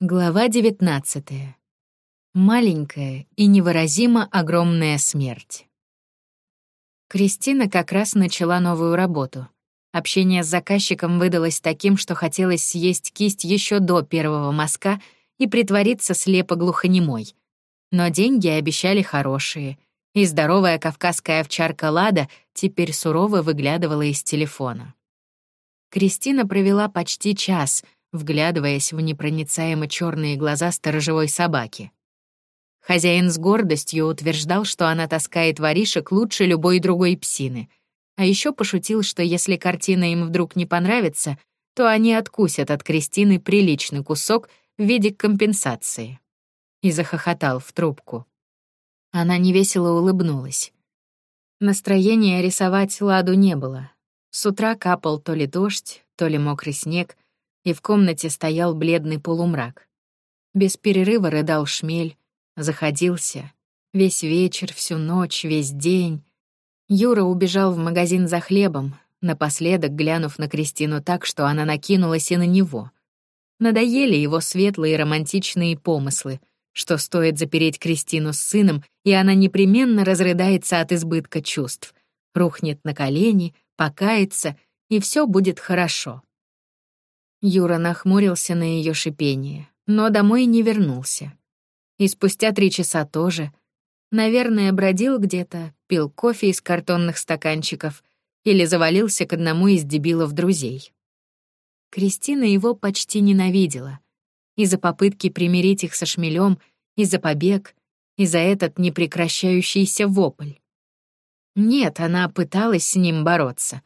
Глава 19. Маленькая и невыразимо огромная смерть. Кристина как раз начала новую работу. Общение с заказчиком выдалось таким, что хотелось съесть кисть еще до первого мазка и притвориться слепо-глухонемой. Но деньги обещали хорошие, и здоровая кавказская овчарка Лада теперь сурово выглядывала из телефона. Кристина провела почти час — вглядываясь в непроницаемо черные глаза сторожевой собаки. Хозяин с гордостью утверждал, что она таскает воришек лучше любой другой псины, а еще пошутил, что если картина им вдруг не понравится, то они откусят от Кристины приличный кусок в виде компенсации. И захохотал в трубку. Она невесело улыбнулась. Настроения рисовать ладу не было. С утра капал то ли дождь, то ли мокрый снег — и в комнате стоял бледный полумрак. Без перерыва рыдал шмель, заходился. Весь вечер, всю ночь, весь день. Юра убежал в магазин за хлебом, напоследок глянув на Кристину так, что она накинулась и на него. Надоели его светлые романтичные помыслы, что стоит запереть Кристину с сыном, и она непременно разрыдается от избытка чувств, рухнет на колени, покается, и все будет хорошо. Юра нахмурился на ее шипение, но домой не вернулся. И спустя три часа тоже. Наверное, бродил где-то, пил кофе из картонных стаканчиков или завалился к одному из дебилов друзей. Кристина его почти ненавидела. И за попытки примирить их со шмелем, и за побег, и за этот непрекращающийся вопль. Нет, она пыталась с ним бороться.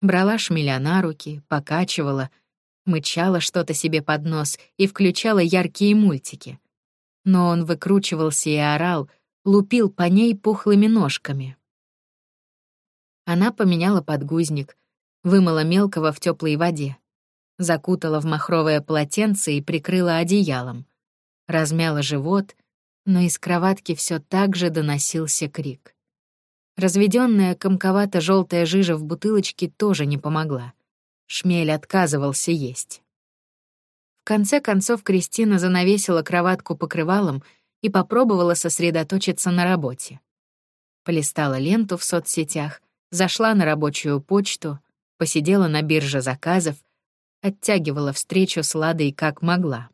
Брала шмеля на руки, покачивала — мычала что-то себе под нос и включала яркие мультики. Но он выкручивался и орал, лупил по ней пухлыми ножками. Она поменяла подгузник, вымыла мелкого в теплой воде, закутала в махровое полотенце и прикрыла одеялом, размяла живот, но из кроватки все так же доносился крик. Разведенная комковато-желтая жижа в бутылочке тоже не помогла. Шмель отказывался есть. В конце концов Кристина занавесила кроватку покрывалом и попробовала сосредоточиться на работе. Полистала ленту в соцсетях, зашла на рабочую почту, посидела на бирже заказов, оттягивала встречу с Ладой как могла.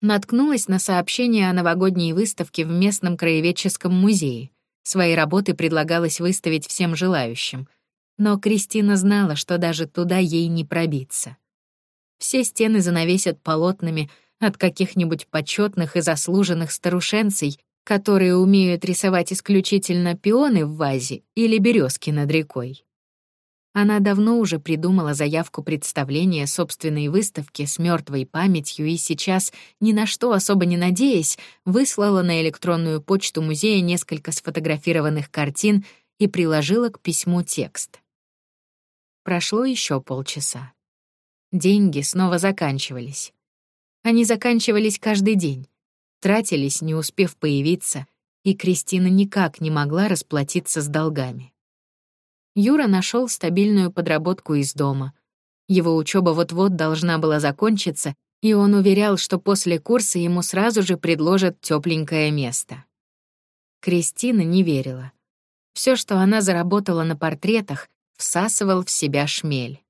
Наткнулась на сообщение о новогодней выставке в местном краеведческом музее. Свои работы предлагалось выставить всем желающим, но Кристина знала, что даже туда ей не пробиться. Все стены занавесят полотнами от каких-нибудь почетных и заслуженных старушенцей, которые умеют рисовать исключительно пионы в вазе или березки над рекой. Она давно уже придумала заявку представления собственной выставки с мертвой памятью и сейчас, ни на что особо не надеясь, выслала на электронную почту музея несколько сфотографированных картин и приложила к письму текст. Прошло еще полчаса. Деньги снова заканчивались. Они заканчивались каждый день, тратились, не успев появиться, и Кристина никак не могла расплатиться с долгами. Юра нашел стабильную подработку из дома. Его учеба вот-вот должна была закончиться, и он уверял, что после курса ему сразу же предложат тепленькое место. Кристина не верила. Все, что она заработала на портретах, всасывал в себя шмель.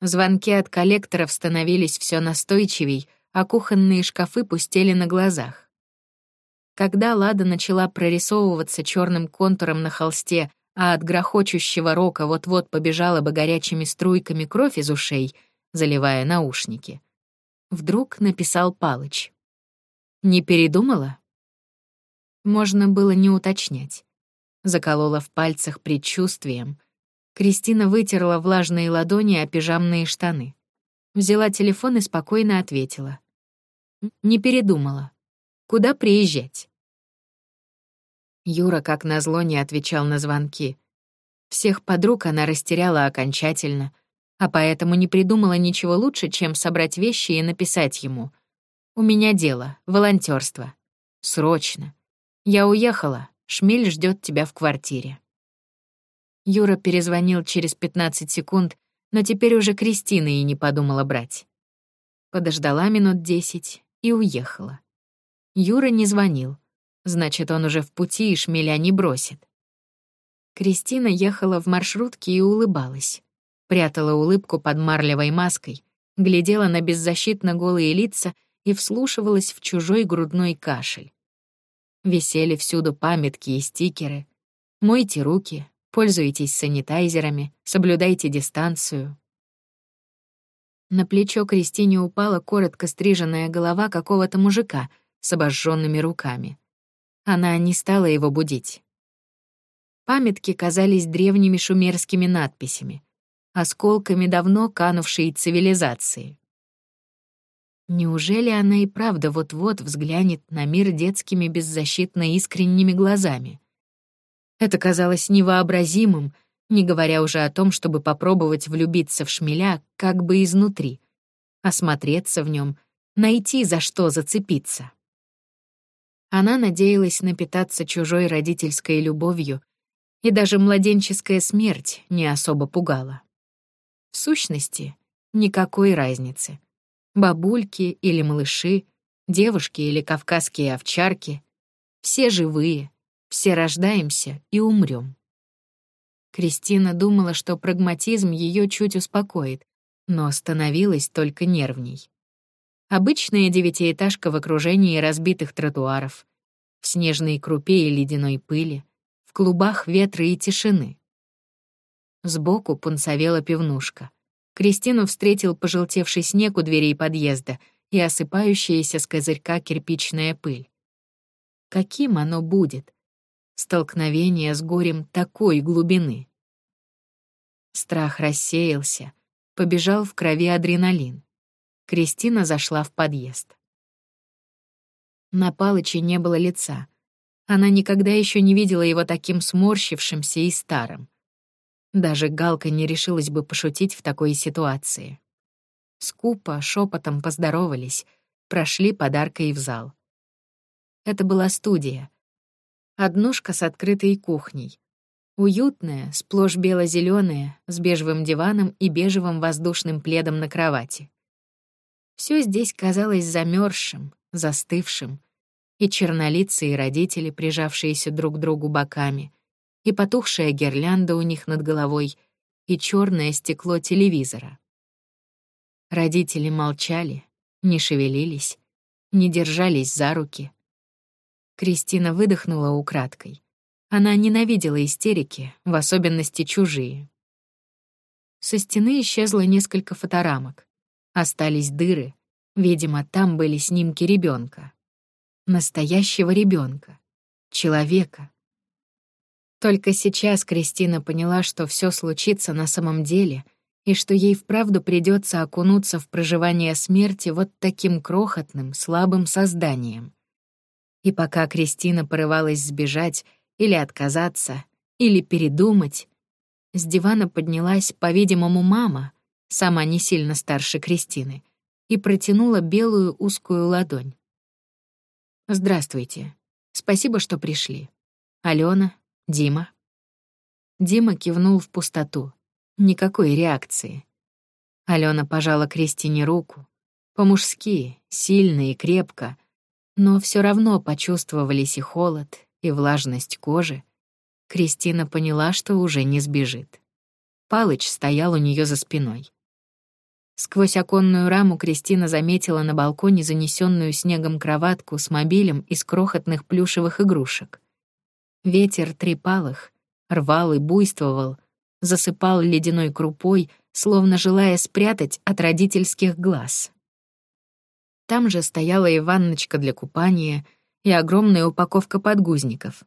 Звонки от коллекторов становились все настойчивей, а кухонные шкафы пустели на глазах. Когда Лада начала прорисовываться черным контуром на холсте, а от грохочущего рока вот-вот побежала бы горячими струйками кровь из ушей, заливая наушники, вдруг написал Палыч. «Не передумала?» Можно было не уточнять. Заколола в пальцах предчувствием — Кристина вытерла влажные ладони о пижамные штаны. Взяла телефон и спокойно ответила. Не передумала. Куда приезжать? Юра, как назло, не отвечал на звонки. Всех подруг она растеряла окончательно, а поэтому не придумала ничего лучше, чем собрать вещи и написать ему. «У меня дело, волонтерство. Срочно. Я уехала, Шмель ждет тебя в квартире». Юра перезвонил через 15 секунд, но теперь уже Кристина и не подумала брать. подождала минут десять и уехала. Юра не звонил. Значит, он уже в пути и шмеля не бросит. Кристина ехала в маршрутке и улыбалась. Прятала улыбку под марлевой маской, глядела на беззащитно голые лица и вслушивалась в чужой грудной кашель. Висели всюду памятки и стикеры. Мойте руки, пользуйтесь санитайзерами, соблюдайте дистанцию. На плечо Кристине упала коротко стриженная голова какого-то мужика с обожженными руками. Она не стала его будить. Памятки казались древними шумерскими надписями, осколками давно канувшей цивилизации. Неужели она и правда вот-вот взглянет на мир детскими беззащитно искренними глазами? Это казалось невообразимым, не говоря уже о том, чтобы попробовать влюбиться в шмеля как бы изнутри, осмотреться в нем, найти за что зацепиться. Она надеялась напитаться чужой родительской любовью, и даже младенческая смерть не особо пугала. В сущности, никакой разницы. Бабульки или малыши, девушки или кавказские овчарки — все живые, все рождаемся и умрем. Кристина думала, что прагматизм ее чуть успокоит, но становилась только нервней. Обычная девятиэтажка в окружении разбитых тротуаров, в снежной крупе и ледяной пыли, в клубах ветра и тишины. Сбоку пунцовела пивнушка. Кристину встретил пожелтевший снег у дверей подъезда и осыпающаяся с козырька кирпичная пыль. Каким оно будет? Столкновение с горем такой глубины. Страх рассеялся, побежал в крови адреналин. Кристина зашла в подъезд. На Палыче не было лица. Она никогда еще не видела его таким сморщившимся и старым. Даже Галка не решилась бы пошутить в такой ситуации. Скупо, шепотом поздоровались, прошли подаркой в зал. Это была студия. Однушка с открытой кухней. Уютная, сплошь бело зеленая с бежевым диваном и бежевым воздушным пледом на кровати. Все здесь казалось замерзшим, застывшим, и чернолицые родители, прижавшиеся друг к другу боками, и потухшая гирлянда у них над головой, и черное стекло телевизора. Родители молчали, не шевелились, не держались за руки. Кристина выдохнула украдкой. Она ненавидела истерики, в особенности чужие. Со стены исчезло несколько фоторамок. Остались дыры. Видимо, там были снимки ребенка. Настоящего ребенка. Человека. Только сейчас Кристина поняла, что все случится на самом деле и что ей вправду придется окунуться в проживание смерти вот таким крохотным, слабым созданием. И пока Кристина порывалась сбежать или отказаться, или передумать, с дивана поднялась, по-видимому, мама, сама не сильно старше Кристины, и протянула белую узкую ладонь. «Здравствуйте. Спасибо, что пришли. Алена, Дима». Дима кивнул в пустоту. Никакой реакции. Алена пожала Кристине руку. По-мужски, сильно и крепко, но все равно почувствовались и холод, и влажность кожи. Кристина поняла, что уже не сбежит. Палыч стоял у нее за спиной. Сквозь оконную раму Кристина заметила на балконе занесенную снегом кроватку с мобилем из крохотных плюшевых игрушек. Ветер трепал их, рвал и буйствовал, засыпал ледяной крупой, словно желая спрятать от родительских глаз. Там же стояла и ванночка для купания, и огромная упаковка подгузников.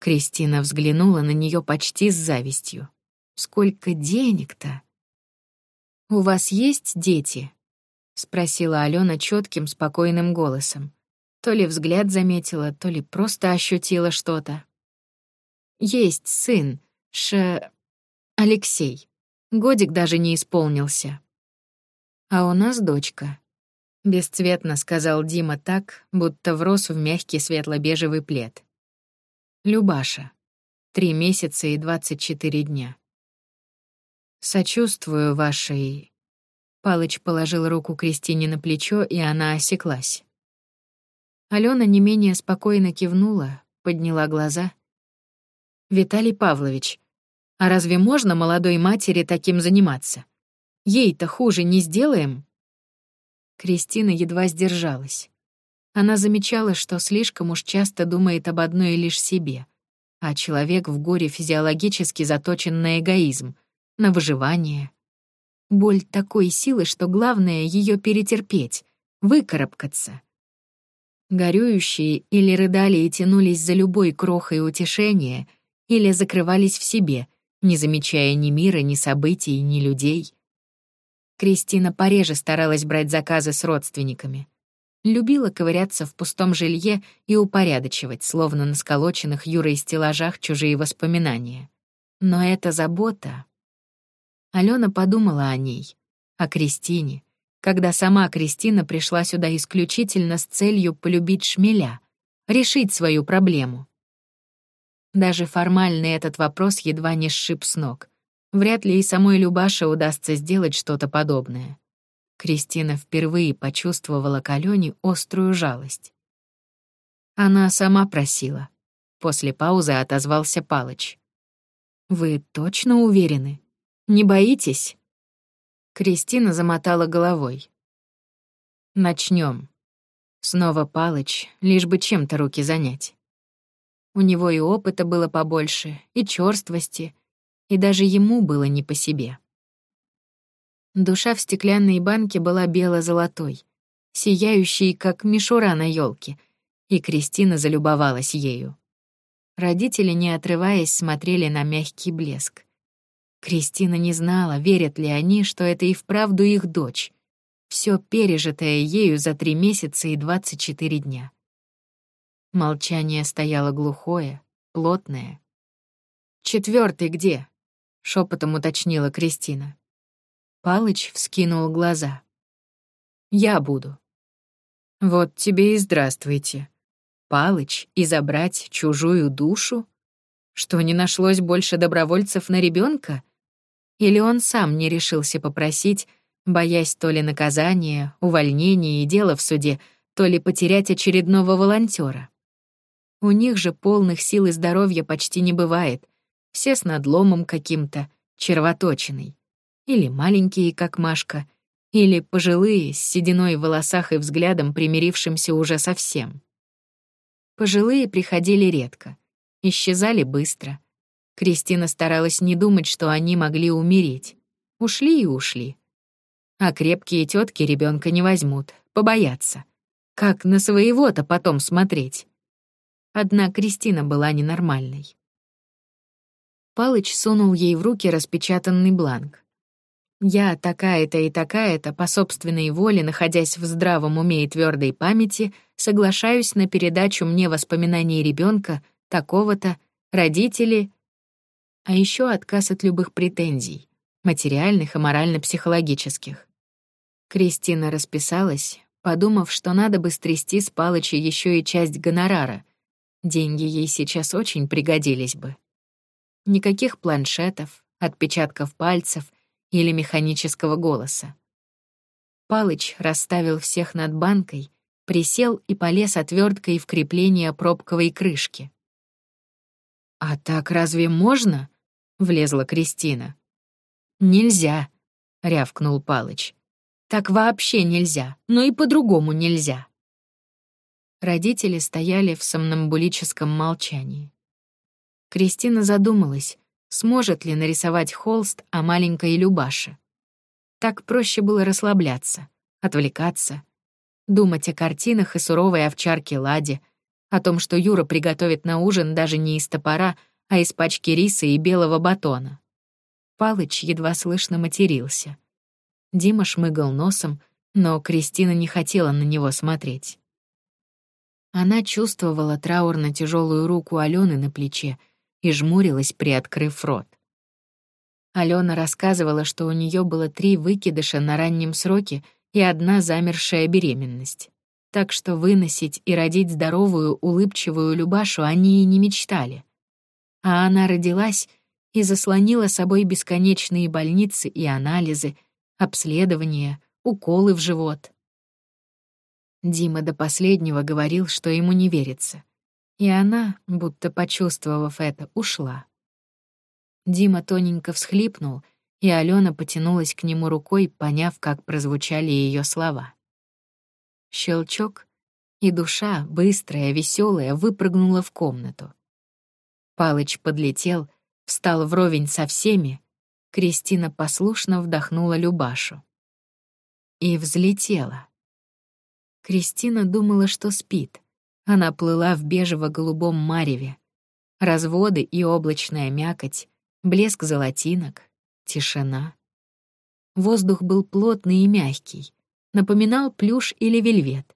Кристина взглянула на нее почти с завистью. «Сколько денег-то!» «У вас есть дети?» — спросила Алена четким, спокойным голосом. То ли взгляд заметила, то ли просто ощутила что-то. «Есть сын, Ш... Алексей. Годик даже не исполнился. А у нас дочка». Бесцветно сказал Дима так, будто врос в мягкий светло-бежевый плед. Любаша. Три месяца и двадцать четыре дня. Сочувствую вашей Палыч положил руку Кристине на плечо, и она осеклась. Алена не менее спокойно кивнула, подняла глаза. «Виталий Павлович, а разве можно молодой матери таким заниматься? Ей-то хуже не сделаем?» Кристина едва сдержалась. Она замечала, что слишком уж часто думает об одной лишь себе, а человек в горе физиологически заточен на эгоизм, на выживание. Боль такой силы, что главное ее перетерпеть, выкарабкаться. Горюющие или рыдали и тянулись за любой крохой утешения, или закрывались в себе, не замечая ни мира, ни событий, ни людей. Кристина пореже старалась брать заказы с родственниками. Любила ковыряться в пустом жилье и упорядочивать, словно на сколоченных Юрой стеллажах, чужие воспоминания. Но эта забота... Алена подумала о ней, о Кристине, когда сама Кристина пришла сюда исключительно с целью полюбить шмеля, решить свою проблему. Даже формально этот вопрос едва не сшиб с ног. Вряд ли и самой Любаше удастся сделать что-то подобное. Кристина впервые почувствовала к Алёне острую жалость. Она сама просила. После паузы отозвался Палыч. «Вы точно уверены? Не боитесь?» Кристина замотала головой. Начнем. Снова Палыч, лишь бы чем-то руки занять. У него и опыта было побольше, и чёрствости, и даже ему было не по себе. Душа в стеклянной банке была бело-золотой, сияющей, как мишура на елке, и Кристина залюбовалась ею. Родители, не отрываясь, смотрели на мягкий блеск. Кристина не знала, верят ли они, что это и вправду их дочь. Все пережитое ею за три месяца и двадцать четыре дня. Молчание стояло глухое, плотное. Четвертый где?» — шепотом уточнила Кристина. Палыч вскинул глаза. «Я буду». «Вот тебе и здравствуйте. Палыч и забрать чужую душу? Что, не нашлось больше добровольцев на ребенка? Или он сам не решился попросить, боясь то ли наказания, увольнения и дела в суде, то ли потерять очередного волонтера. У них же полных сил и здоровья почти не бывает. Все с надломом каким-то, червоточиной. Или маленькие, как Машка, или пожилые, с сединой в волосах и взглядом, примирившимся уже совсем. Пожилые приходили редко, исчезали быстро — Кристина старалась не думать, что они могли умереть. Ушли и ушли. А крепкие тетки ребенка не возьмут, побоятся. Как на своего-то потом смотреть? Одна Кристина была ненормальной. Палыч сунул ей в руки распечатанный бланк. «Я такая-то и такая-то, по собственной воле, находясь в здравом уме и твердой памяти, соглашаюсь на передачу мне воспоминаний ребенка такого-то, родители, а еще отказ от любых претензий, материальных и морально-психологических. Кристина расписалась, подумав, что надо бы стрясти с Палыча еще и часть гонорара. Деньги ей сейчас очень пригодились бы. Никаких планшетов, отпечатков пальцев или механического голоса. Палыч расставил всех над банкой, присел и полез отверткой в крепление пробковой крышки. «А так разве можно?» — влезла Кристина. «Нельзя», — рявкнул Палыч. «Так вообще нельзя, но и по-другому нельзя». Родители стояли в сомнамбулическом молчании. Кристина задумалась, сможет ли нарисовать холст о маленькой Любаше. Так проще было расслабляться, отвлекаться, думать о картинах и суровой овчарке Ладе, о том, что Юра приготовит на ужин даже не из топора, а из пачки риса и белого батона. Палыч едва слышно матерился. Дима шмыгал носом, но Кристина не хотела на него смотреть. Она чувствовала траурно тяжелую руку Алены на плече и жмурилась, приоткрыв рот. Алена рассказывала, что у нее было три выкидыша на раннем сроке и одна замершая беременность так что выносить и родить здоровую, улыбчивую Любашу они и не мечтали. А она родилась и заслонила собой бесконечные больницы и анализы, обследование, уколы в живот. Дима до последнего говорил, что ему не верится. И она, будто почувствовав это, ушла. Дима тоненько всхлипнул, и Алена потянулась к нему рукой, поняв, как прозвучали ее слова. Щелчок, и душа, быстрая, веселая, выпрыгнула в комнату. Палыч подлетел, встал вровень со всеми, Кристина послушно вдохнула Любашу. И взлетела. Кристина думала, что спит. Она плыла в бежево-голубом мареве. Разводы и облачная мякоть, блеск золотинок, тишина. Воздух был плотный и мягкий, напоминал плюш или вельвет.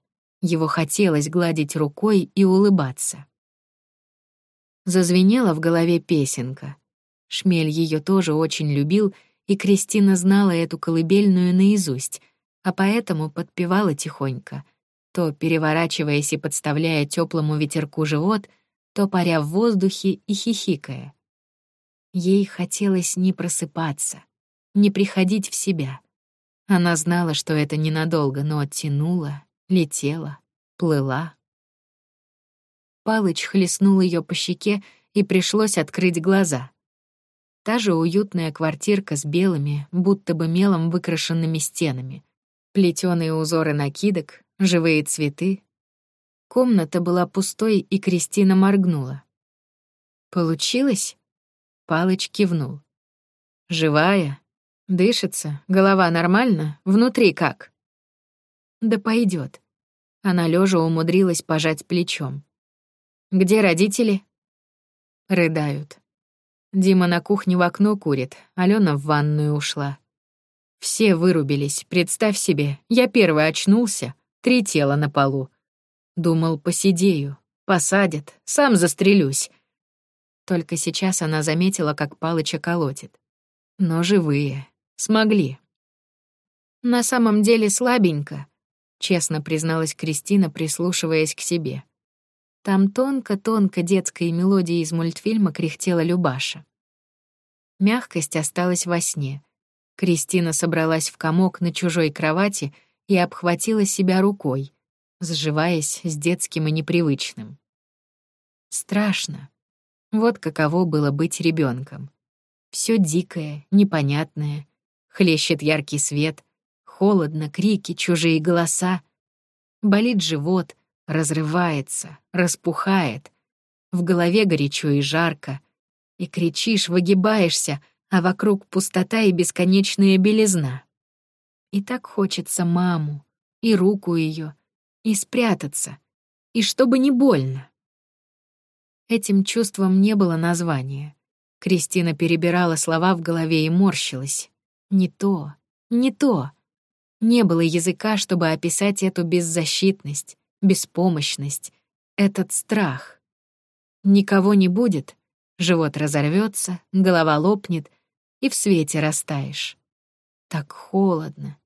Его хотелось гладить рукой и улыбаться. Зазвенела в голове песенка. Шмель ее тоже очень любил, и Кристина знала эту колыбельную наизусть, а поэтому подпевала тихонько, то переворачиваясь и подставляя теплому ветерку живот, то паря в воздухе и хихикая. Ей хотелось не просыпаться, не приходить в себя. Она знала, что это ненадолго, но тянула, летела, плыла. Палыч хлестнул ее по щеке, и пришлось открыть глаза. Та же уютная квартирка с белыми, будто бы мелом выкрашенными стенами. Плетёные узоры накидок, живые цветы. Комната была пустой, и Кристина моргнула. «Получилось?» Палыч кивнул. «Живая? Дышится? Голова нормально? Внутри как?» «Да пойдет. Она лежа умудрилась пожать плечом. «Где родители?» Рыдают. Дима на кухне в окно курит, Алена в ванную ушла. Все вырубились, представь себе, я первый очнулся, три тела на полу. Думал, посидею, посадят, сам застрелюсь. Только сейчас она заметила, как Палыча колотит. Но живые, смогли. На самом деле слабенько, честно призналась Кристина, прислушиваясь к себе. Там тонко-тонко детской мелодией из мультфильма кряхтела Любаша. Мягкость осталась во сне. Кристина собралась в комок на чужой кровати и обхватила себя рукой, сживаясь с детским и непривычным. Страшно. Вот каково было быть ребенком. Все дикое, непонятное, хлещет яркий свет, холодно, крики, чужие голоса. Болит живот, разрывается, распухает. В голове горячо и жарко. И кричишь, выгибаешься, а вокруг пустота и бесконечная белизна. И так хочется маму, и руку ее, и спрятаться, и чтобы не больно. Этим чувством не было названия. Кристина перебирала слова в голове и морщилась. Не то, не то. Не было языка, чтобы описать эту беззащитность, беспомощность, этот страх. Никого не будет, живот разорвется, голова лопнет, и в свете растаешь. Так холодно,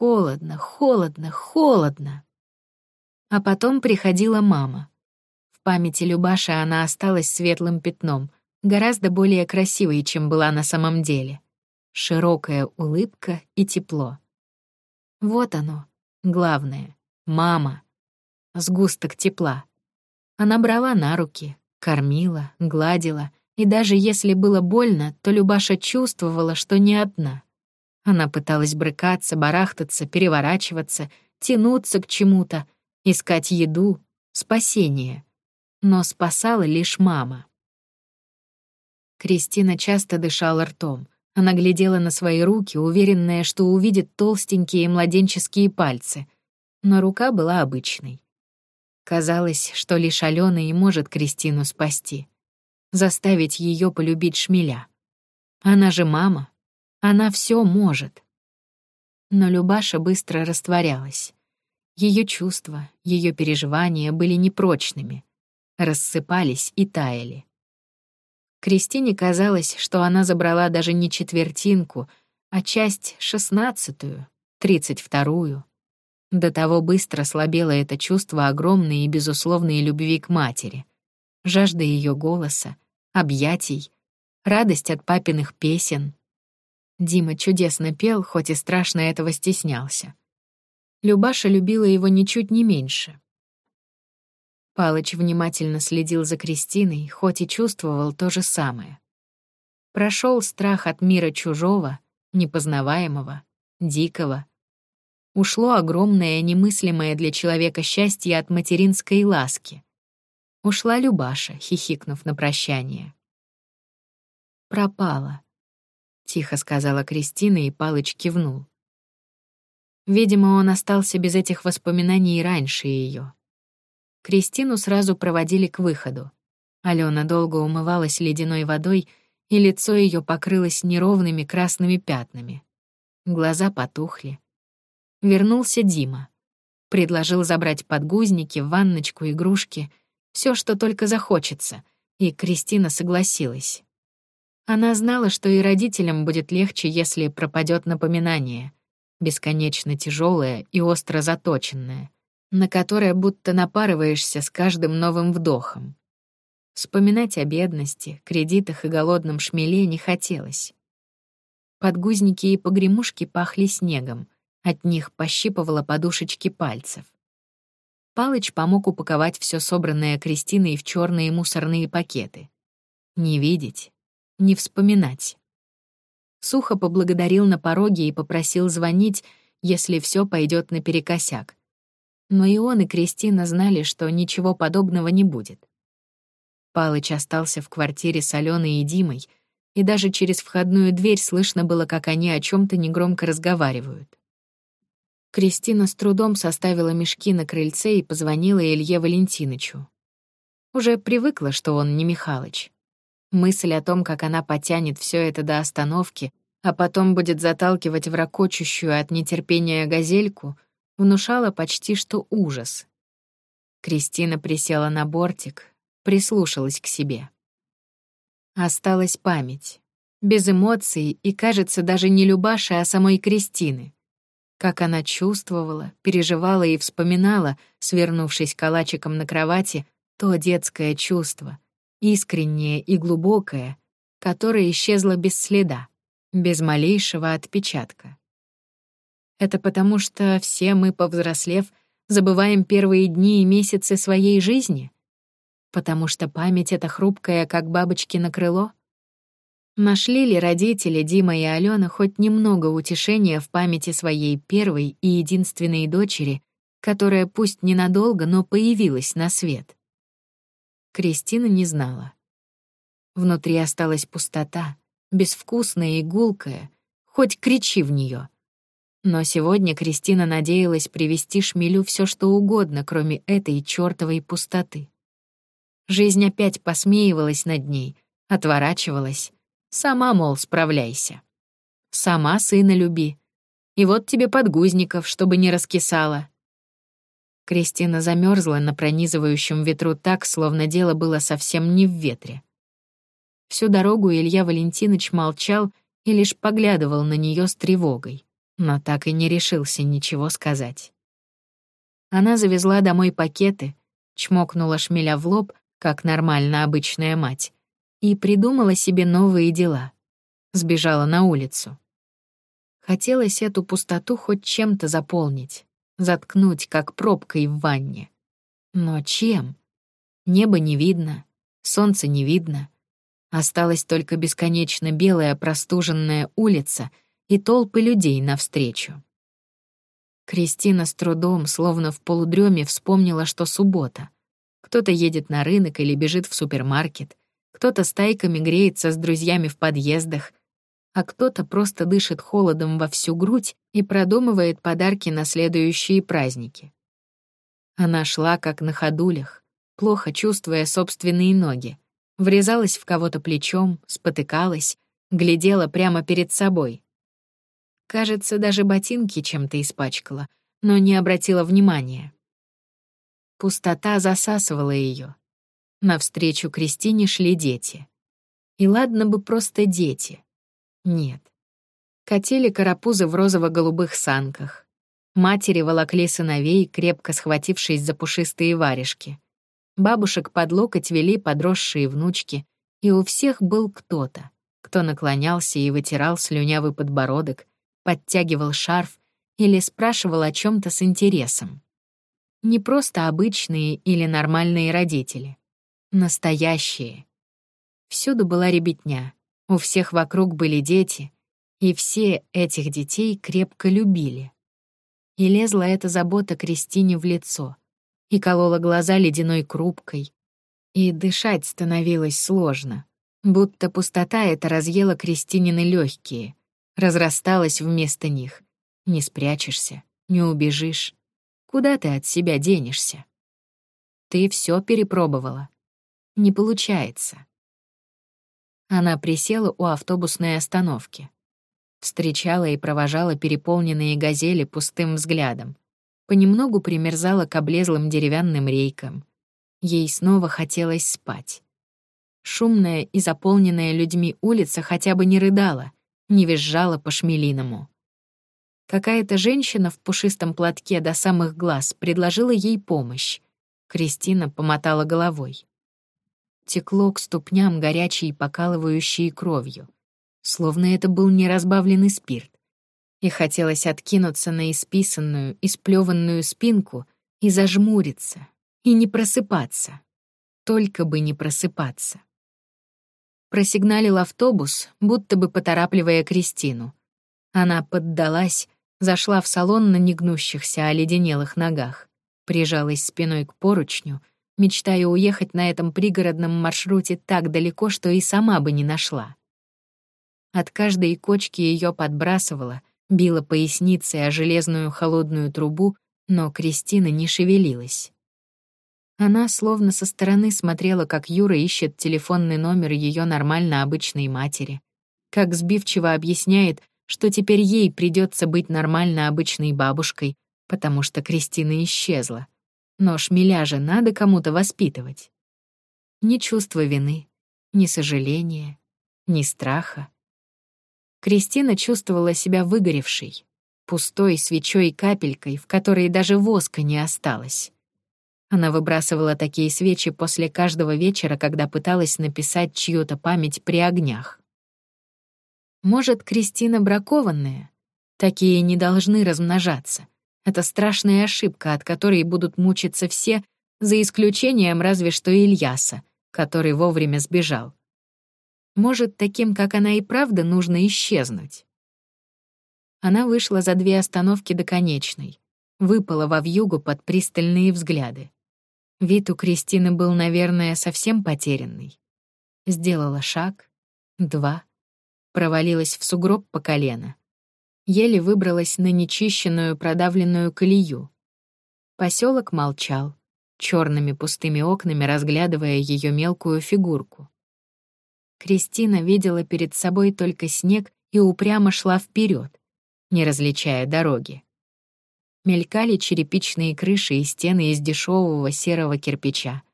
холодно, холодно, холодно. А потом приходила мама. В памяти Любаши она осталась светлым пятном, гораздо более красивой, чем была на самом деле. Широкая улыбка и тепло. Вот оно, главное — мама сгусток тепла. Она брала на руки, кормила, гладила, и даже если было больно, то Любаша чувствовала, что не одна. Она пыталась брыкаться, барахтаться, переворачиваться, тянуться к чему-то, искать еду, спасение. Но спасала лишь мама. Кристина часто дышала ртом. Она глядела на свои руки, уверенная, что увидит толстенькие младенческие пальцы. Но рука была обычной. Казалось, что лишь Алена и может Кристину спасти. Заставить ее полюбить шмеля. Она же мама. Она все может. Но Любаша быстро растворялась. Ее чувства, ее переживания были непрочными. Рассыпались и таяли. Кристине казалось, что она забрала даже не четвертинку, а часть шестнадцатую, тридцать вторую. До того быстро слабело это чувство огромной и безусловной любви к матери, жажда ее голоса, объятий, радость от папиных песен. Дима чудесно пел, хоть и страшно этого стеснялся. Любаша любила его ничуть не меньше. Палыч внимательно следил за Кристиной, хоть и чувствовал то же самое. Прошел страх от мира чужого, непознаваемого, дикого. Ушло огромное, немыслимое для человека счастье от материнской ласки. Ушла Любаша, хихикнув на прощание. «Пропала», — тихо сказала Кристина, и Палыч кивнул. Видимо, он остался без этих воспоминаний раньше ее. Кристину сразу проводили к выходу. Алена долго умывалась ледяной водой, и лицо ее покрылось неровными красными пятнами. Глаза потухли. Вернулся Дима. Предложил забрать подгузники, ванночку, игрушки, все, что только захочется, и Кристина согласилась. Она знала, что и родителям будет легче, если пропадет напоминание, бесконечно тяжелое и остро заточенное — на которое будто напарываешься с каждым новым вдохом. Вспоминать о бедности, кредитах и голодном шмеле не хотелось. Подгузники и погремушки пахли снегом, от них пощипывало подушечки пальцев. Палыч помог упаковать все собранное Кристиной в черные мусорные пакеты. Не видеть, не вспоминать. Сухо поблагодарил на пороге и попросил звонить, если все пойдет наперекосяк. Но и он, и Кристина знали, что ничего подобного не будет. Палыч остался в квартире с Аленой и Димой, и даже через входную дверь слышно было, как они о чем то негромко разговаривают. Кристина с трудом составила мешки на крыльце и позвонила Илье Валентиновичу. Уже привыкла, что он не Михалыч. Мысль о том, как она потянет все это до остановки, а потом будет заталкивать в ракочущую от нетерпения газельку — внушала почти что ужас. Кристина присела на бортик, прислушалась к себе. Осталась память. Без эмоций и, кажется, даже не Любаши, а самой Кристины. Как она чувствовала, переживала и вспоминала, свернувшись калачиком на кровати, то детское чувство, искреннее и глубокое, которое исчезло без следа, без малейшего отпечатка. Это потому, что все мы, повзрослев, забываем первые дни и месяцы своей жизни? Потому что память — это хрупкая, как бабочки на крыло? Нашли ли родители Дима и Алена хоть немного утешения в памяти своей первой и единственной дочери, которая пусть ненадолго, но появилась на свет? Кристина не знала. Внутри осталась пустота, безвкусная и гулкая, хоть кричи в нее — но сегодня Кристина надеялась привести Шмелю все что угодно, кроме этой чёртовой пустоты. Жизнь опять посмеивалась над ней, отворачивалась. Сама, мол, справляйся. Сама сына люби. И вот тебе подгузников, чтобы не раскисало. Кристина замерзла на пронизывающем ветру так, словно дело было совсем не в ветре. Всю дорогу Илья Валентинович молчал и лишь поглядывал на нее с тревогой но так и не решился ничего сказать. Она завезла домой пакеты, чмокнула шмеля в лоб, как нормально обычная мать, и придумала себе новые дела. Сбежала на улицу. Хотелось эту пустоту хоть чем-то заполнить, заткнуть, как пробкой в ванне. Но чем? Небо не видно, солнца не видно. Осталась только бесконечно белая простуженная улица — и толпы людей навстречу. Кристина с трудом, словно в полудреме, вспомнила, что суббота. Кто-то едет на рынок или бежит в супермаркет, кто-то стайками греется с друзьями в подъездах, а кто-то просто дышит холодом во всю грудь и продумывает подарки на следующие праздники. Она шла как на ходулях, плохо чувствуя собственные ноги, врезалась в кого-то плечом, спотыкалась, глядела прямо перед собой, Кажется, даже ботинки чем-то испачкала, но не обратила внимания. Пустота засасывала ее. Навстречу Кристине шли дети. И ладно бы просто дети. Нет. Катили карапузы в розово-голубых санках. Матери волокли сыновей, крепко схватившись за пушистые варежки. Бабушек под локоть вели подросшие внучки, и у всех был кто-то. кто наклонялся и вытирал слюнявый подбородок, подтягивал шарф или спрашивал о чем то с интересом. Не просто обычные или нормальные родители. Настоящие. Всюду была ребятня, у всех вокруг были дети, и все этих детей крепко любили. И лезла эта забота Кристине в лицо, и колола глаза ледяной крупкой, и дышать становилось сложно, будто пустота эта разъела Кристинины легкие, разрасталась вместо них. Не спрячешься, не убежишь. Куда ты от себя денешься? Ты все перепробовала. Не получается. Она присела у автобусной остановки. Встречала и провожала переполненные газели пустым взглядом. Понемногу примерзала к облезлым деревянным рейкам. Ей снова хотелось спать. Шумная и заполненная людьми улица хотя бы не рыдала, не визжала по-шмелиному. Какая-то женщина в пушистом платке до самых глаз предложила ей помощь. Кристина помотала головой. Текло к ступням горячей, покалывающей кровью, словно это был неразбавленный спирт. И хотелось откинуться на исписанную, исплеванную спинку и зажмуриться, и не просыпаться. Только бы не просыпаться. Просигналил автобус, будто бы поторапливая Кристину. Она поддалась, Зашла в салон на негнущихся, оледенелых ногах, прижалась спиной к поручню, мечтая уехать на этом пригородном маршруте так далеко, что и сама бы не нашла. От каждой кочки ее подбрасывала, била поясницей о железную холодную трубу, но Кристина не шевелилась. Она словно со стороны смотрела, как Юра ищет телефонный номер ее нормально обычной матери, как сбивчиво объясняет, что теперь ей придется быть нормально обычной бабушкой, потому что Кристина исчезла. Но шмеля же надо кому-то воспитывать. Ни чувства вины, ни сожаления, ни страха. Кристина чувствовала себя выгоревшей, пустой свечой и капелькой, в которой даже воска не осталось. Она выбрасывала такие свечи после каждого вечера, когда пыталась написать чью-то память при огнях. Может, Кристина бракованная? Такие не должны размножаться. Это страшная ошибка, от которой будут мучиться все, за исключением разве что Ильяса, который вовремя сбежал. Может, таким, как она и правда, нужно исчезнуть. Она вышла за две остановки до конечной, выпала во вьюгу под пристальные взгляды. Вид у Кристины был, наверное, совсем потерянный. Сделала шаг, два, провалилась в сугроб по колено. Еле выбралась на нечищенную продавленную колею. Поселок молчал, черными пустыми окнами разглядывая ее мелкую фигурку. Кристина видела перед собой только снег и упрямо шла вперед, не различая дороги. Мелькали черепичные крыши и стены из дешевого серого кирпича,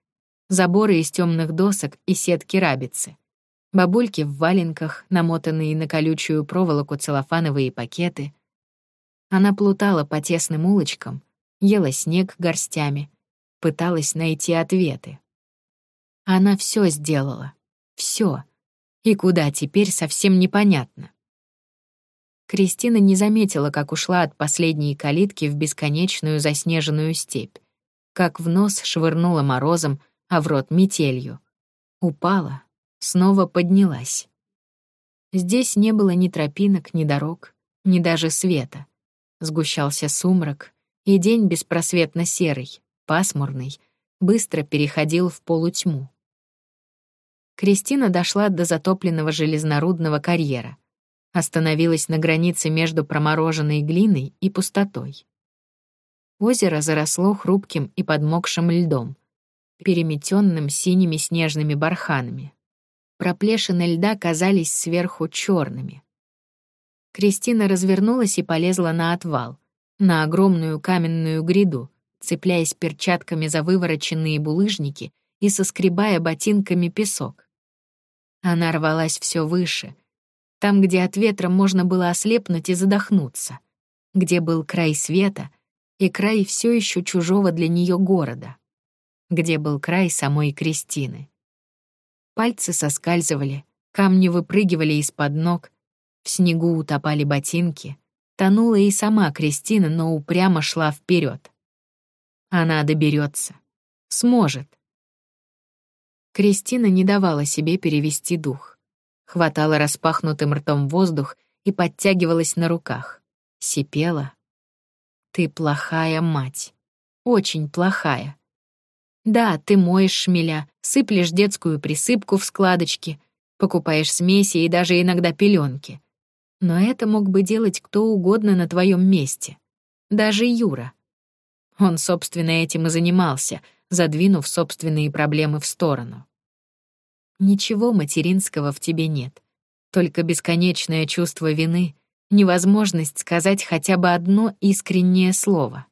заборы из темных досок и сетки рабицы бабульки в валенках, намотанные на колючую проволоку целлофановые пакеты. Она плутала по тесным улочкам, ела снег горстями, пыталась найти ответы. Она все сделала. все, И куда теперь, совсем непонятно. Кристина не заметила, как ушла от последней калитки в бесконечную заснеженную степь, как в нос швырнула морозом, а в рот метелью. Упала, снова поднялась. Здесь не было ни тропинок, ни дорог, ни даже света. Сгущался сумрак, и день беспросветно серый, пасмурный, быстро переходил в полутьму. Кристина дошла до затопленного железнорудного карьера, остановилась на границе между промороженной глиной и пустотой. Озеро заросло хрупким и подмокшим льдом, переметенным синими снежными барханами. Проплешины льда казались сверху черными. Кристина развернулась и полезла на отвал, на огромную каменную гряду, цепляясь перчатками за вывороченные булыжники и соскребая ботинками песок. Она рвалась все выше, там, где от ветра можно было ослепнуть и задохнуться, где был край света и край все еще чужого для нее города, где был край самой Кристины. Пальцы соскальзывали, Камни выпрыгивали из-под ног, в снегу утопали ботинки, тонула и сама Кристина, но упрямо шла вперед. Она доберется, сможет. Кристина не давала себе перевести дух. Хватала распахнутым ртом воздух и подтягивалась на руках. Сипела. «Ты плохая мать. Очень плохая. Да, ты моешь шмеля, сыплешь детскую присыпку в складочки, покупаешь смеси и даже иногда пеленки. Но это мог бы делать кто угодно на твоем месте. Даже Юра. Он, собственно, этим и занимался, задвинув собственные проблемы в сторону. Ничего материнского в тебе нет. Только бесконечное чувство вины, невозможность сказать хотя бы одно искреннее слово.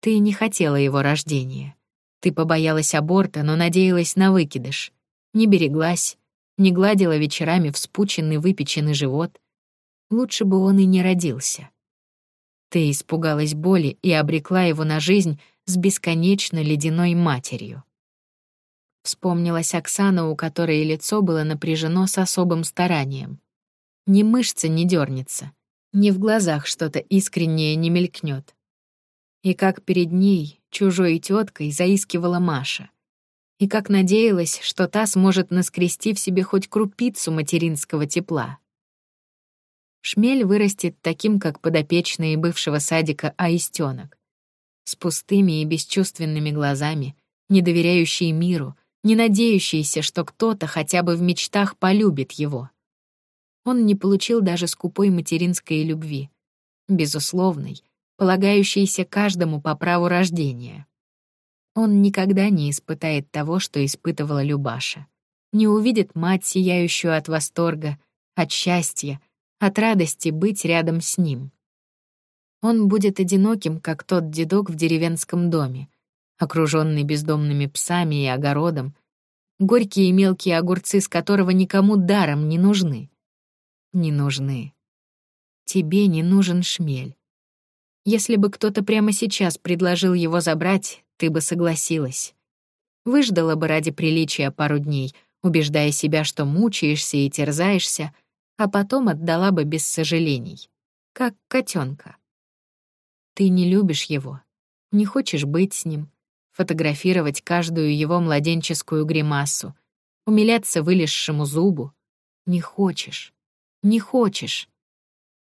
Ты не хотела его рождения. Ты побоялась аборта, но надеялась на выкидыш. Не береглась, не гладила вечерами вспученный выпеченный живот. Лучше бы он и не родился. Ты испугалась боли и обрекла его на жизнь с бесконечно ледяной матерью. Вспомнилась Оксана, у которой лицо было напряжено с особым старанием. Ни мышца не дернется, ни в глазах что-то искреннее не мелькнет. И как перед ней, чужой теткой, заискивала Маша. И как надеялась, что та сможет наскрести в себе хоть крупицу материнского тепла. Шмель вырастет таким, как подопечный бывшего садика аистенок. С пустыми и бесчувственными глазами, не доверяющий миру, не надеющийся, что кто-то хотя бы в мечтах полюбит его. Он не получил даже скупой материнской любви, безусловной, полагающейся каждому по праву рождения. Он никогда не испытает того, что испытывала Любаша. Не увидит мать, сияющую от восторга, от счастья, от радости быть рядом с ним. Он будет одиноким, как тот дедок в деревенском доме, окруженный бездомными псами и огородом, горькие и мелкие огурцы, с которого никому даром не нужны. Не нужны. Тебе не нужен шмель. Если бы кто-то прямо сейчас предложил его забрать, ты бы согласилась. Выждала бы ради приличия пару дней, убеждая себя, что мучаешься и терзаешься, а потом отдала бы без сожалений, как котенка. Ты не любишь его, не хочешь быть с ним, фотографировать каждую его младенческую гримасу, умиляться вылезшему зубу. Не хочешь, не хочешь.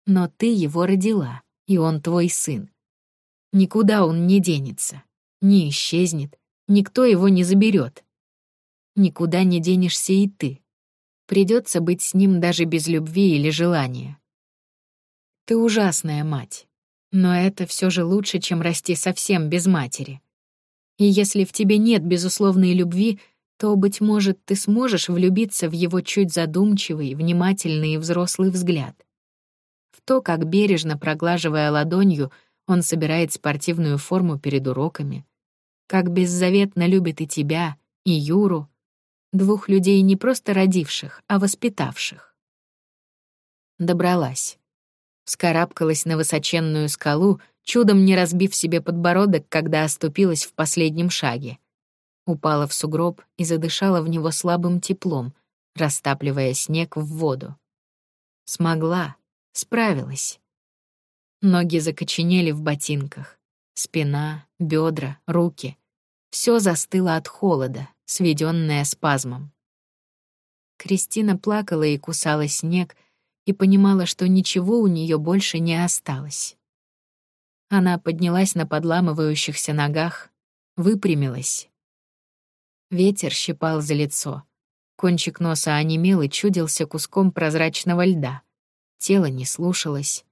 Но ты его родила и он твой сын. Никуда он не денется, не исчезнет, никто его не заберет. Никуда не денешься и ты. Придется быть с ним даже без любви или желания. Ты ужасная мать, но это все же лучше, чем расти совсем без матери. И если в тебе нет безусловной любви, то, быть может, ты сможешь влюбиться в его чуть задумчивый, внимательный и взрослый взгляд то, как бережно проглаживая ладонью, он собирает спортивную форму перед уроками, как беззаветно любит и тебя, и Юру, двух людей не просто родивших, а воспитавших. Добралась. Вскарабкалась на высоченную скалу, чудом не разбив себе подбородок, когда оступилась в последнем шаге. Упала в сугроб и задышала в него слабым теплом, растапливая снег в воду. Смогла. Справилась. Ноги закоченели в ботинках. Спина, бедра, руки. Все застыло от холода, сведенное спазмом. Кристина плакала и кусала снег, и понимала, что ничего у нее больше не осталось. Она поднялась на подламывающихся ногах, выпрямилась. Ветер щипал за лицо. Кончик носа онемел и чудился куском прозрачного льда тело не слушалось.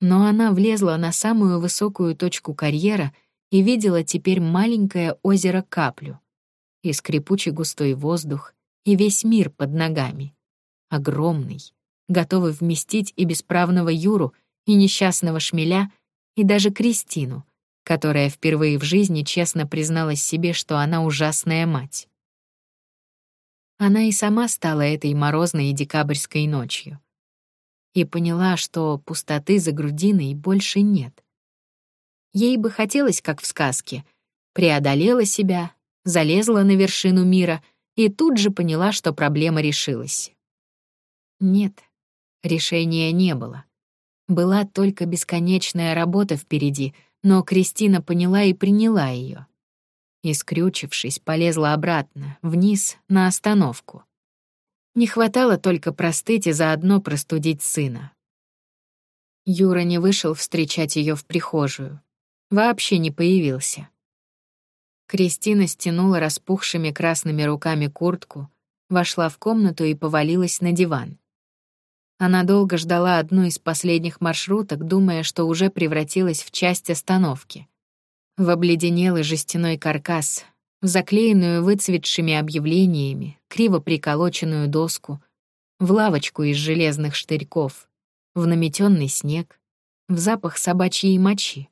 Но она влезла на самую высокую точку карьера и видела теперь маленькое озеро Каплю, и скрипучий густой воздух, и весь мир под ногами. Огромный, готовый вместить и бесправного Юру, и несчастного шмеля, и даже Кристину, которая впервые в жизни честно призналась себе, что она ужасная мать. Она и сама стала этой морозной декабрьской ночью и поняла, что пустоты за грудиной больше нет. Ей бы хотелось, как в сказке, преодолела себя, залезла на вершину мира и тут же поняла, что проблема решилась. Нет, решения не было. Была только бесконечная работа впереди, но Кристина поняла и приняла ее. И, скрючившись, полезла обратно, вниз, на остановку. Не хватало только простыть и заодно простудить сына. Юра не вышел встречать ее в прихожую. Вообще не появился. Кристина стянула распухшими красными руками куртку, вошла в комнату и повалилась на диван. Она долго ждала одну из последних маршруток, думая, что уже превратилась в часть остановки. В обледенелый жестяной каркас, заклеенную выцветшими объявлениями, криво приколоченную доску, в лавочку из железных штырьков, в наметенный снег, в запах собачьей мочи.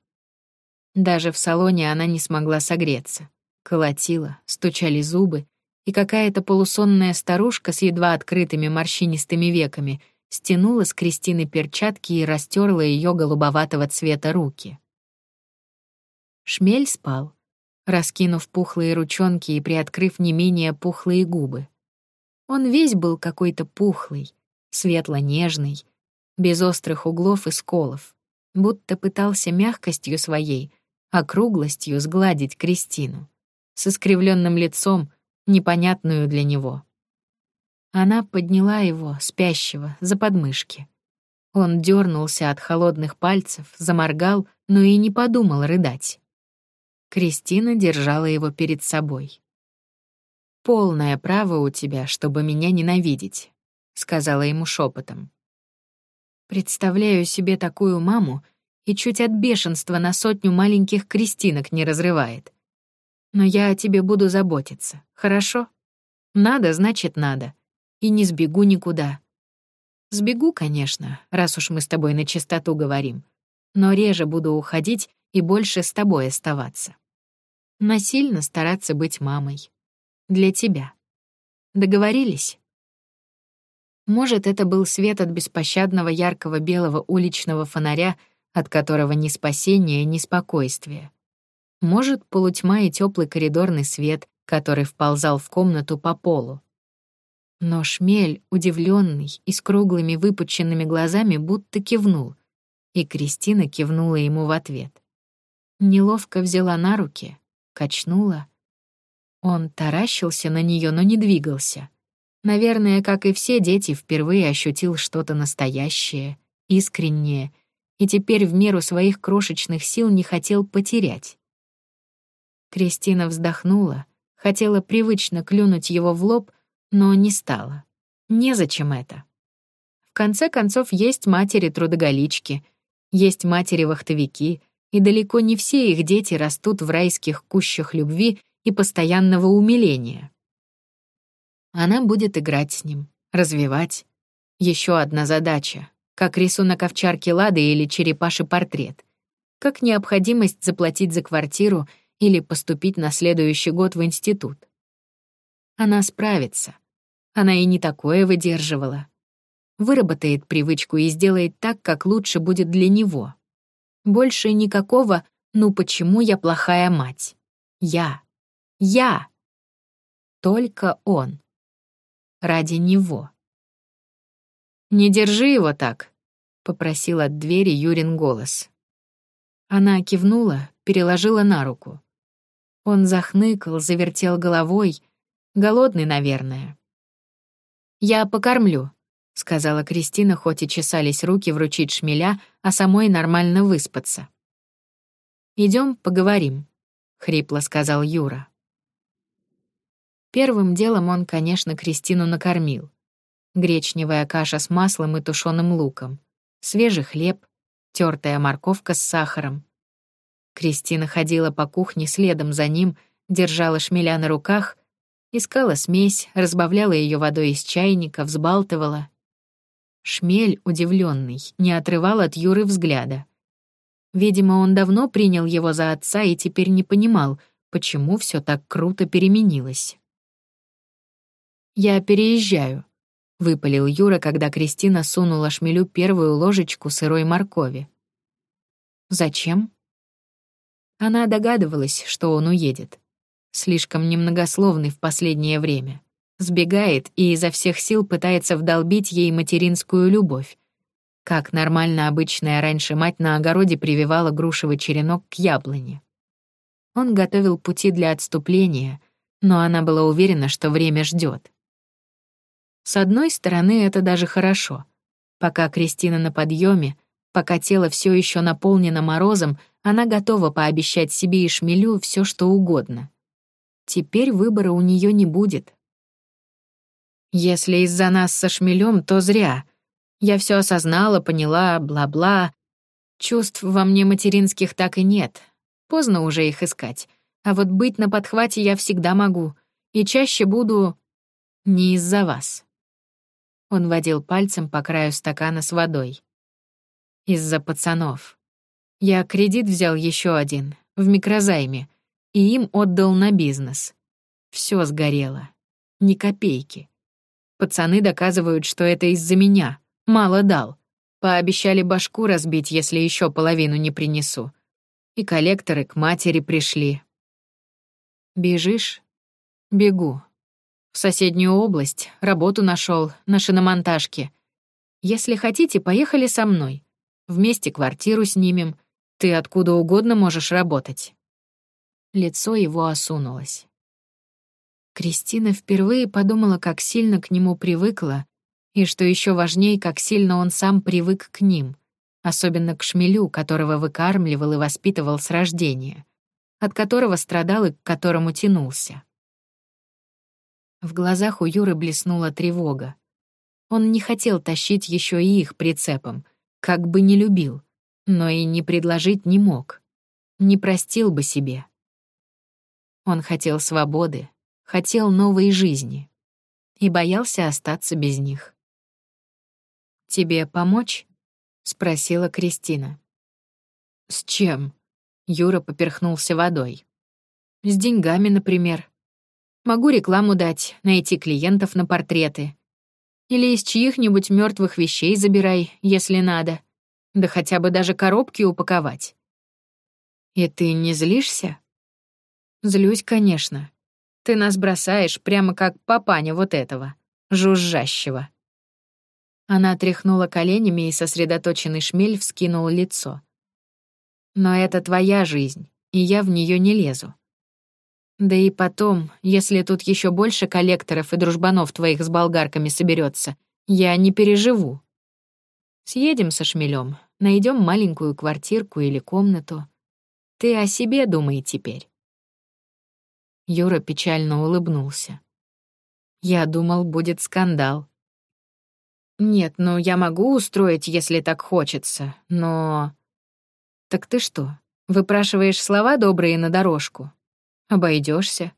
Даже в салоне она не смогла согреться. Колотила, стучали зубы, и какая-то полусонная старушка с едва открытыми морщинистыми веками — стянула с Кристины перчатки и растерла ее голубоватого цвета руки. Шмель спал, раскинув пухлые ручонки и приоткрыв не менее пухлые губы. Он весь был какой-то пухлый, светло-нежный, без острых углов и сколов, будто пытался мягкостью своей, округлостью сгладить Кристину, с искривленным лицом, непонятную для него. Она подняла его, спящего, за подмышки. Он дернулся от холодных пальцев, заморгал, но и не подумал рыдать. Кристина держала его перед собой. «Полное право у тебя, чтобы меня ненавидеть», — сказала ему шепотом. «Представляю себе такую маму, и чуть от бешенства на сотню маленьких крестинок не разрывает. Но я о тебе буду заботиться, хорошо? Надо, значит, надо и не сбегу никуда. Сбегу, конечно, раз уж мы с тобой на чистоту говорим, но реже буду уходить и больше с тобой оставаться. Насильно стараться быть мамой. Для тебя. Договорились? Может, это был свет от беспощадного яркого белого уличного фонаря, от которого ни спасения, ни спокойствия. Может, полутьма и теплый коридорный свет, который вползал в комнату по полу. Но шмель, удивленный и с круглыми выпученными глазами, будто кивнул, и Кристина кивнула ему в ответ. Неловко взяла на руки, качнула. Он таращился на нее, но не двигался. Наверное, как и все дети, впервые ощутил что-то настоящее, искреннее, и теперь в меру своих крошечных сил не хотел потерять. Кристина вздохнула, хотела привычно клюнуть его в лоб, но не стала. Незачем это. В конце концов, есть матери-трудоголички, есть матери-вахтовики, и далеко не все их дети растут в райских кущах любви и постоянного умиления. Она будет играть с ним, развивать. Еще одна задача, как рисунок овчарки Лады или черепаший портрет, как необходимость заплатить за квартиру или поступить на следующий год в институт. Она справится. Она и не такое выдерживала. Выработает привычку и сделает так, как лучше будет для него. Больше никакого «ну почему я плохая мать?» Я. Я. Только он. Ради него. «Не держи его так», — попросил от двери Юрин голос. Она кивнула, переложила на руку. Он захныкал, завертел головой. Голодный, наверное. «Я покормлю», — сказала Кристина, хоть и чесались руки вручить шмеля, а самой нормально выспаться. Идем, поговорим», — хрипло сказал Юра. Первым делом он, конечно, Кристину накормил. Гречневая каша с маслом и тушеным луком, свежий хлеб, тертая морковка с сахаром. Кристина ходила по кухне следом за ним, держала шмеля на руках Искала смесь, разбавляла ее водой из чайника, взбалтывала. Шмель, удивленный, не отрывал от Юры взгляда. Видимо, он давно принял его за отца и теперь не понимал, почему все так круто переменилось. «Я переезжаю», — выпалил Юра, когда Кристина сунула шмелю первую ложечку сырой моркови. «Зачем?» Она догадывалась, что он уедет слишком немногословный в последнее время, сбегает и изо всех сил пытается вдолбить ей материнскую любовь. Как нормально обычная раньше мать на огороде прививала грушевый черенок к яблоне. Он готовил пути для отступления, но она была уверена, что время ждет. С одной стороны, это даже хорошо. Пока Кристина на подъеме, пока тело все еще наполнено морозом, она готова пообещать себе и шмелю все, что угодно. Теперь выбора у нее не будет. Если из-за нас со шмелем, то зря. Я все осознала, поняла, бла-бла. Чувств во мне материнских так и нет. Поздно уже их искать. А вот быть на подхвате я всегда могу. И чаще буду... Не из-за вас. Он водил пальцем по краю стакана с водой. Из-за пацанов. Я кредит взял еще один, в микрозайме, и им отдал на бизнес. Все сгорело. Ни копейки. Пацаны доказывают, что это из-за меня. Мало дал. Пообещали башку разбить, если еще половину не принесу. И коллекторы к матери пришли. Бежишь? Бегу. В соседнюю область работу нашел на шиномонтажке. Если хотите, поехали со мной. Вместе квартиру снимем. Ты откуда угодно можешь работать. Лицо его осунулось. Кристина впервые подумала, как сильно к нему привыкла, и, что еще важнее, как сильно он сам привык к ним, особенно к шмелю, которого выкармливал и воспитывал с рождения, от которого страдал и к которому тянулся. В глазах у Юры блеснула тревога. Он не хотел тащить еще и их прицепом, как бы не любил, но и не предложить не мог, не простил бы себе. Он хотел свободы, хотел новой жизни и боялся остаться без них. «Тебе помочь?» — спросила Кристина. «С чем?» — Юра поперхнулся водой. «С деньгами, например. Могу рекламу дать, найти клиентов на портреты. Или из чьих-нибудь мертвых вещей забирай, если надо. Да хотя бы даже коробки упаковать». «И ты не злишься?» «Злюсь, конечно. Ты нас бросаешь прямо как папаня вот этого, жужжащего». Она тряхнула коленями, и сосредоточенный шмель вскинул лицо. «Но это твоя жизнь, и я в нее не лезу. Да и потом, если тут еще больше коллекторов и дружбанов твоих с болгарками соберется, я не переживу. Съедем со шмелем, найдем маленькую квартирку или комнату. Ты о себе думай теперь. Юра печально улыбнулся. Я думал, будет скандал. Нет, ну я могу устроить, если так хочется, но... Так ты что, выпрашиваешь слова добрые на дорожку? Обойдешься.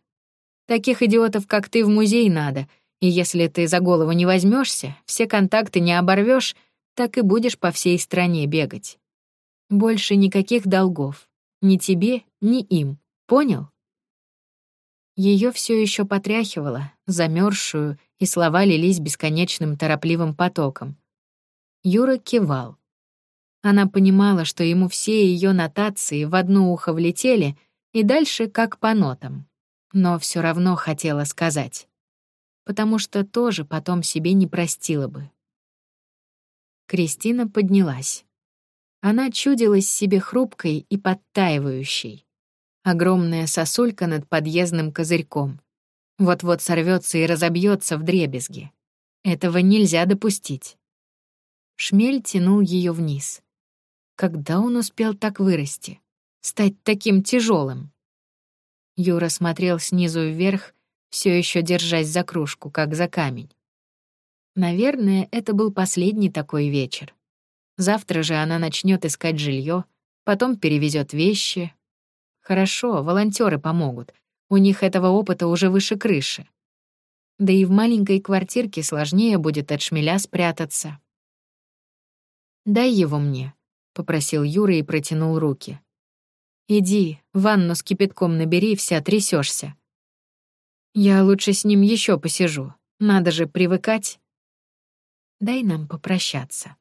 Таких идиотов, как ты, в музей надо, и если ты за голову не возьмешься, все контакты не оборвешь, так и будешь по всей стране бегать. Больше никаких долгов. Ни тебе, ни им. Понял? Ее все еще потряхивало, замерзшую, и слова лились бесконечным торопливым потоком. Юра кивал. Она понимала, что ему все ее нотации в одно ухо влетели и дальше как по нотам. Но все равно хотела сказать. Потому что тоже потом себе не простила бы. Кристина поднялась. Она чудилась себе хрупкой и подтаивающей. Огромная сосулька над подъездным козырьком. Вот-вот сорвется и разобьется в дребезги. Этого нельзя допустить. Шмель тянул ее вниз. Когда он успел так вырасти? Стать таким тяжелым? Юра смотрел снизу вверх, все еще держась за кружку, как за камень. Наверное, это был последний такой вечер. Завтра же она начнет искать жилье, потом перевезет вещи, Хорошо, волонтеры помогут. У них этого опыта уже выше крыши. Да и в маленькой квартирке сложнее будет от шмеля спрятаться. «Дай его мне», — попросил Юра и протянул руки. «Иди, ванну с кипятком набери, вся трясешься. Я лучше с ним еще посижу. Надо же привыкать. Дай нам попрощаться.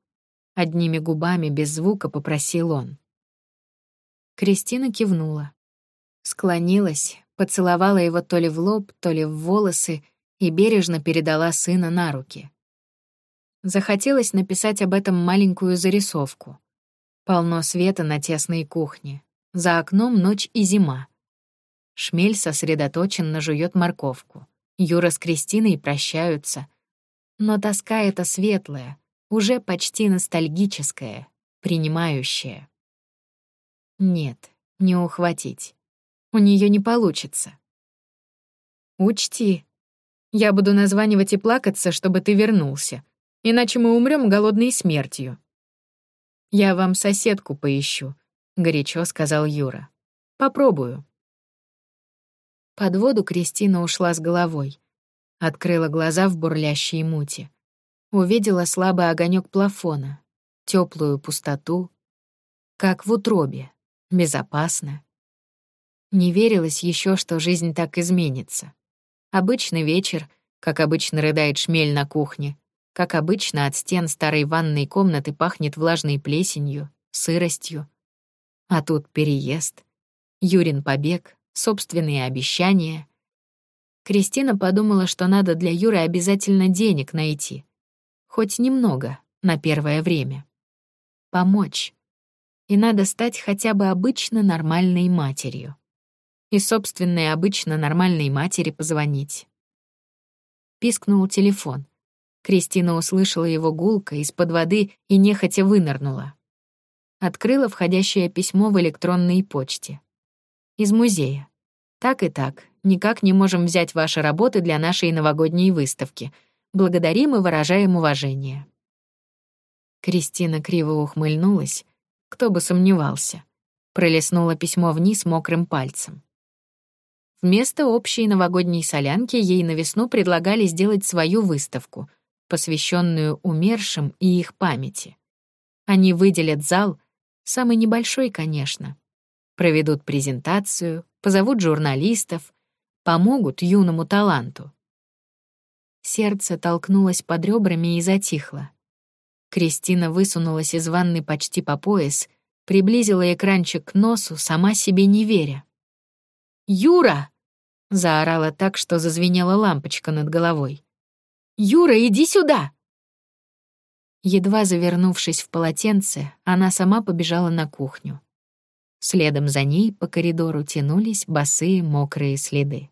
Одними губами без звука попросил он. Кристина кивнула. Склонилась, поцеловала его то ли в лоб, то ли в волосы и бережно передала сына на руки. Захотелось написать об этом маленькую зарисовку. Полно света на тесной кухне. За окном ночь и зима. Шмель сосредоточенно жует морковку. Юра с Кристиной прощаются. Но тоска эта светлая, уже почти ностальгическая, принимающая. Нет, не ухватить. У нее не получится. Учти, я буду названивать и плакаться, чтобы ты вернулся, иначе мы умрем голодной смертью. Я вам соседку поищу, горячо сказал Юра. Попробую. Под воду Кристина ушла с головой. Открыла глаза в бурлящей мути. Увидела слабый огонек плафона, теплую пустоту, как в утробе, безопасно. Не верилось еще, что жизнь так изменится. Обычный вечер, как обычно рыдает шмель на кухне, как обычно от стен старой ванной комнаты пахнет влажной плесенью, сыростью. А тут переезд, Юрин побег, собственные обещания. Кристина подумала, что надо для Юры обязательно денег найти. Хоть немного, на первое время. Помочь. И надо стать хотя бы обычно нормальной матерью. И собственной обычно нормальной матери позвонить. Пискнул телефон. Кристина услышала его гулко из-под воды и нехотя вынырнула. Открыла входящее письмо в электронной почте. Из музея. Так и так, никак не можем взять ваши работы для нашей новогодней выставки. Благодарим и выражаем уважение. Кристина криво ухмыльнулась. Кто бы сомневался. Пролистнула письмо вниз мокрым пальцем. Вместо общей новогодней солянки ей на весну предлагали сделать свою выставку, посвященную умершим и их памяти. Они выделят зал, самый небольшой, конечно, проведут презентацию, позовут журналистов, помогут юному таланту. Сердце толкнулось под ребрами и затихло. Кристина высунулась из ванны почти по пояс, приблизила экранчик к носу, сама себе не веря. «Юра!» — заорала так, что зазвенела лампочка над головой. «Юра, иди сюда!» Едва завернувшись в полотенце, она сама побежала на кухню. Следом за ней по коридору тянулись босые мокрые следы.